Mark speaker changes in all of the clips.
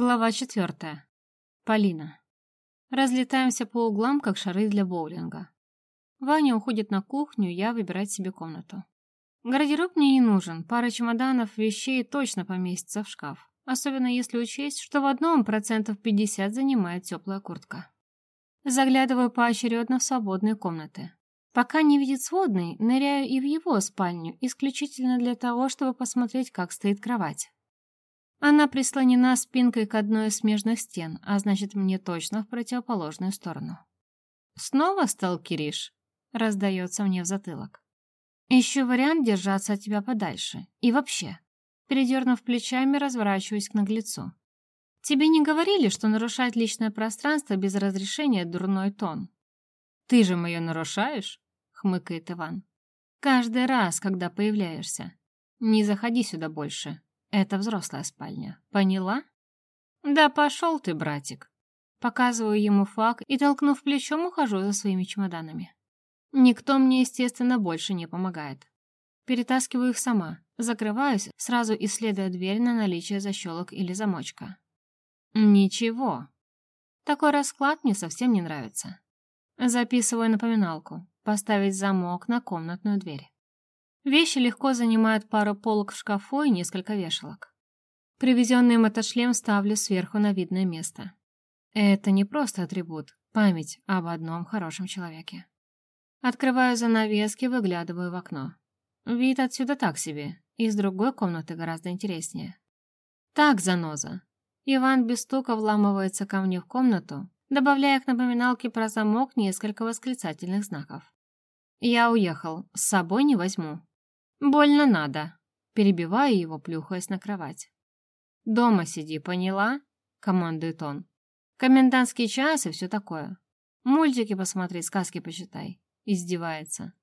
Speaker 1: Глава четвертая. Полина. Разлетаемся по углам, как шары для боулинга. Ваня уходит на кухню, я выбирать себе комнату. Гардероб мне не нужен, пара чемоданов вещей точно поместится в шкаф. Особенно если учесть, что в одном процентов 50 занимает теплая куртка. Заглядываю поочередно в свободные комнаты. Пока не видит сводный, ныряю и в его спальню, исключительно для того, чтобы посмотреть, как стоит кровать. Она прислонена спинкой к одной из смежных стен, а значит, мне точно в противоположную сторону. «Снова сталкеришь?» — раздается мне в затылок. «Ищу вариант держаться от тебя подальше. И вообще». Передернув плечами, разворачиваюсь к наглецу. «Тебе не говорили, что нарушать личное пространство без разрешения — дурной тон?» «Ты же мое нарушаешь?» — хмыкает Иван. «Каждый раз, когда появляешься. Не заходи сюда больше. Это взрослая спальня. Поняла? Да пошел ты, братик. Показываю ему факт и, толкнув плечом, ухожу за своими чемоданами. Никто мне, естественно, больше не помогает. Перетаскиваю их сама, закрываюсь, сразу исследуя дверь на наличие защелок или замочка. Ничего. Такой расклад мне совсем не нравится. Записываю напоминалку. Поставить замок на комнатную дверь. Вещи легко занимают пару полок в шкафу и несколько вешалок. Привезенный мотошлем ставлю сверху на видное место. Это не просто атрибут, память об одном хорошем человеке. Открываю занавески, выглядываю в окно. Вид отсюда так себе, из другой комнаты гораздо интереснее. Так, заноза. Иван без стука вламывается ко мне в комнату, добавляя к напоминалке про замок несколько восклицательных знаков. Я уехал, с собой не возьму. «Больно надо», — перебивая его, плюхаясь на кровать. «Дома сиди, поняла?» — командует он. «Комендантский час и все такое. Мультики посмотри, сказки почитай». Издевается.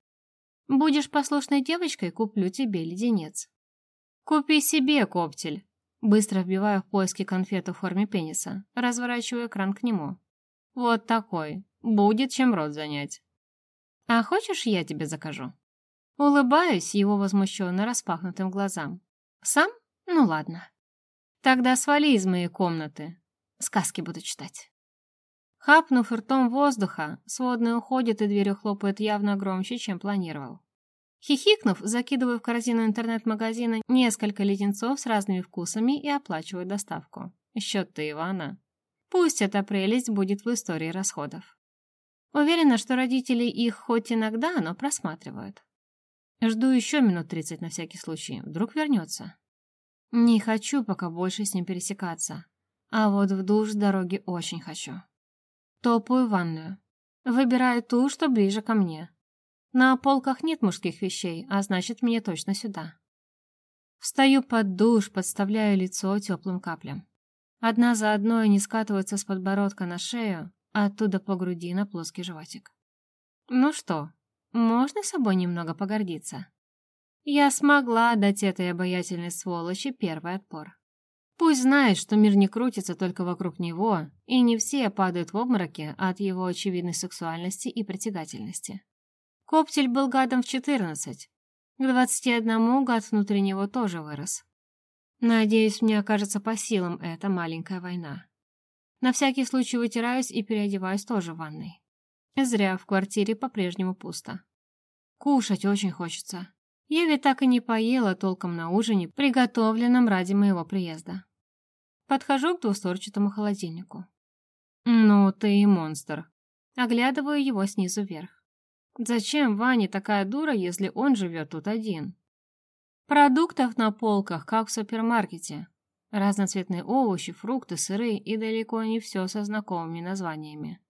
Speaker 1: «Будешь послушной девочкой, куплю тебе леденец». «Купи себе, коптель!» Быстро вбиваю в поиски конфету в форме пениса, разворачиваю экран к нему. «Вот такой. Будет чем рот занять». «А хочешь, я тебе закажу?» Улыбаюсь его возмущенно распахнутым глазам. «Сам? Ну ладно. Тогда свали из моей комнаты. Сказки буду читать». Хапнув ртом воздуха, сводный уходит и дверью хлопает явно громче, чем планировал. Хихикнув, закидываю в корзину интернет-магазина несколько леденцов с разными вкусами и оплачиваю доставку. Счет-то Ивана. Пусть эта прелесть будет в истории расходов. Уверена, что родители их хоть иногда, но просматривают. Жду еще минут тридцать на всякий случай. Вдруг вернется. Не хочу пока больше с ним пересекаться. А вот в душ с дороги очень хочу. Топаю в ванную. Выбираю ту, что ближе ко мне. На полках нет мужских вещей, а значит, мне точно сюда. Встаю под душ, подставляю лицо теплым каплям. Одна за одной они скатываются с подбородка на шею, а оттуда по груди на плоский животик. Ну что, можно собой немного погордиться. Я смогла дать этой обаятельной сволочи первый отпор. Пусть знает, что мир не крутится только вокруг него, и не все падают в обмороке от его очевидной сексуальности и притягательности. Коптель был гадом в 14. К 21 гад внутри него тоже вырос. Надеюсь, мне окажется по силам эта маленькая война. На всякий случай вытираюсь и переодеваюсь тоже в ванной. Зря в квартире по-прежнему пусто. Кушать очень хочется. Я ведь так и не поела толком на ужине, приготовленном ради моего приезда. Подхожу к двусторчатому холодильнику. Ну ты и монстр. Оглядываю его снизу вверх. Зачем Ване такая дура, если он живет тут один? Продуктов на полках, как в супермаркете. Разноцветные овощи, фрукты, сыры и далеко не все со знакомыми названиями.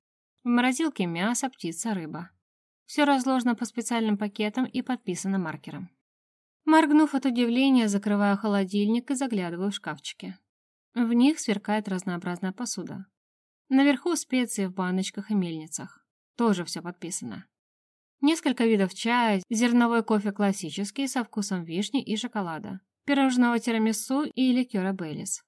Speaker 1: В морозилке мясо, птица, рыба. Все разложено по специальным пакетам и подписано маркером. Моргнув от удивления, закрываю холодильник и заглядываю в шкафчики. В них сверкает разнообразная посуда. Наверху специи в баночках и мельницах. Тоже все подписано. Несколько видов чая, зерновой кофе классический со вкусом вишни и шоколада, пирожного тирамису и ликера Бейлис.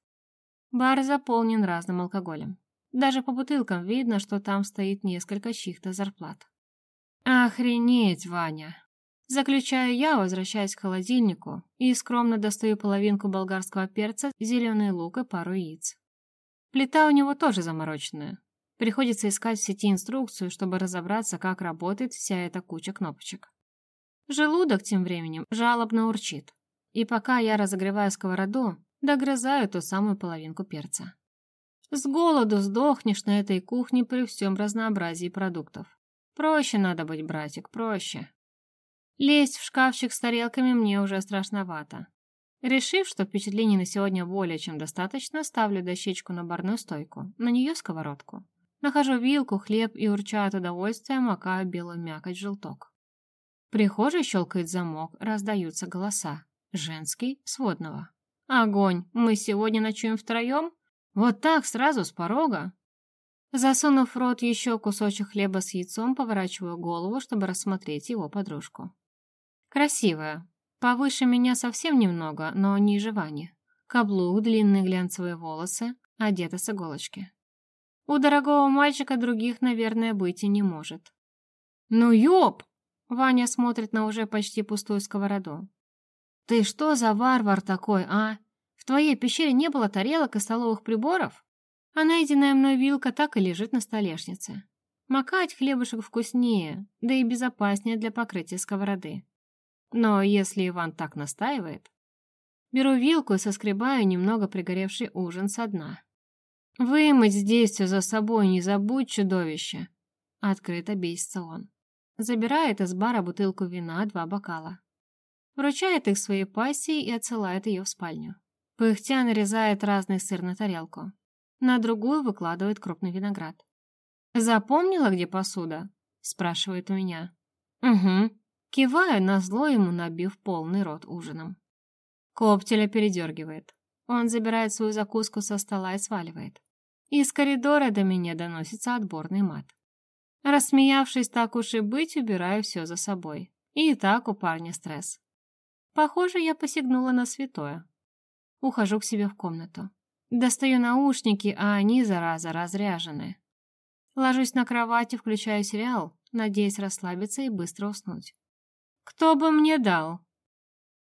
Speaker 1: Бар заполнен разным алкоголем. Даже по бутылкам видно, что там стоит несколько чьих-то зарплат. Охренеть, Ваня! Заключаю я, возвращаясь к холодильнику и скромно достаю половинку болгарского перца, зеленый лук и пару яиц. Плита у него тоже замороченная. Приходится искать в сети инструкцию, чтобы разобраться, как работает вся эта куча кнопочек. Желудок тем временем жалобно урчит. И пока я разогреваю сковороду, догрызаю ту самую половинку перца. С голоду сдохнешь на этой кухне при всем разнообразии продуктов. Проще надо быть, братик, проще. Лезть в шкафчик с тарелками мне уже страшновато. Решив, что впечатлений на сегодня более чем достаточно, ставлю дощечку на барную стойку, на нее сковородку. Нахожу вилку, хлеб и, урча от удовольствия, макаю белую мякоть желток. В щелкает замок, раздаются голоса. Женский, сводного. «Огонь! Мы сегодня ночуем втроем? Вот так, сразу с порога?» Засунув в рот еще кусочек хлеба с яйцом, поворачиваю голову, чтобы рассмотреть его подружку. Красивая. Повыше меня совсем немного, но ниже Вани. Каблук, длинные глянцевые волосы, одета с иголочки. У дорогого мальчика других, наверное, быть и не может. «Ну ёп!» Ваня смотрит на уже почти пустую сковороду. «Ты что за варвар такой, а? В твоей пещере не было тарелок и столовых приборов?» А найденная мной вилка так и лежит на столешнице. Макать хлебушек вкуснее, да и безопаснее для покрытия сковороды. Но если Иван так настаивает... Беру вилку и соскребаю немного пригоревший ужин со дна. «Вымыть здесь все за собой, не забудь, чудовище!» Открыто бесится он. Забирает из бара бутылку вина, два бокала. Вручает их своей пассии и отсылает ее в спальню. Пыхтя нарезает разный сыр на тарелку. На другую выкладывает крупный виноград. «Запомнила, где посуда?» – спрашивает у меня. «Угу». Киваю, назло ему набив полный рот ужином. Коптеля передергивает. Он забирает свою закуску со стола и сваливает. Из коридора до меня доносится отборный мат. Рассмеявшись так уж и быть, убираю все за собой. И так у парня стресс. Похоже, я посягнула на святое. Ухожу к себе в комнату. Достаю наушники, а они, зараза, разряжены. Ложусь на кровати, включаю сериал, надеясь расслабиться и быстро уснуть. «Кто бы мне дал?»